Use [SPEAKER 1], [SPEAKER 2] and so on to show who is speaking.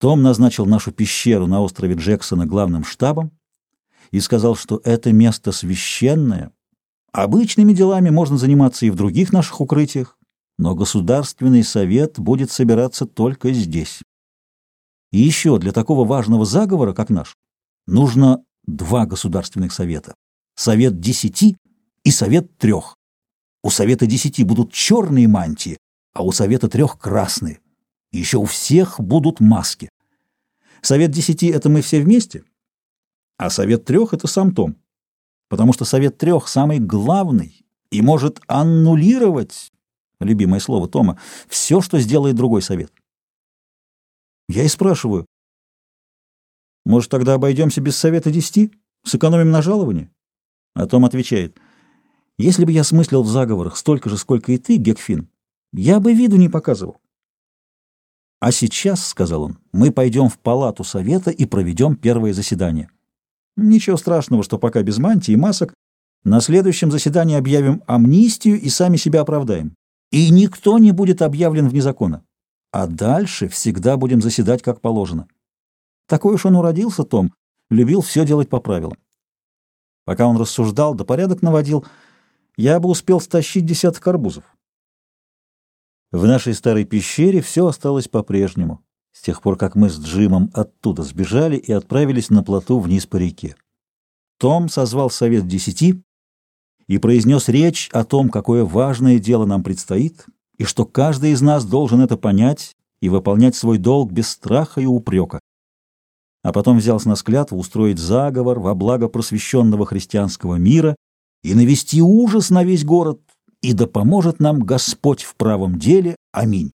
[SPEAKER 1] Том назначил нашу пещеру на острове Джексона главным штабом и сказал, что это место священное. Обычными делами можно заниматься и в других наших укрытиях, но Государственный совет будет собираться только здесь. И еще для такого важного заговора, как наш, нужно два государственных совета. Совет десяти и совет трех. У совета десяти будут черные мантии, а у совета трех красные. Еще у всех будут маски. Совет десяти — это мы все вместе, а совет трех — это сам Том. Потому что совет трех самый главный и может аннулировать, любимое слово Тома, все, что сделает другой совет. Я и спрашиваю, может, тогда обойдемся без совета десяти? Сэкономим на жаловании? А Том отвечает, если бы я смыслил в заговорах столько же, сколько и ты, Гекфин, я бы виду не показывал. «А сейчас, — сказал он, — мы пойдем в палату совета и проведем первое заседание. Ничего страшного, что пока без мантии и масок. На следующем заседании объявим амнистию и сами себя оправдаем. И никто не будет объявлен вне закона. А дальше всегда будем заседать как положено. Такой уж он уродился, Том, любил все делать по правилам. Пока он рассуждал, да порядок наводил, я бы успел стащить десяток арбузов. В нашей старой пещере все осталось по-прежнему, с тех пор, как мы с Джимом оттуда сбежали и отправились на плоту вниз по реке. Том созвал совет десяти и произнес речь о том, какое важное дело нам предстоит, и что каждый из нас должен это понять и выполнять свой долг без страха и упрека. А потом взялся на клятву устроить заговор во благо просвещенного христианского мира и навести ужас на весь город, и да поможет нам Господь в правом деле. Аминь.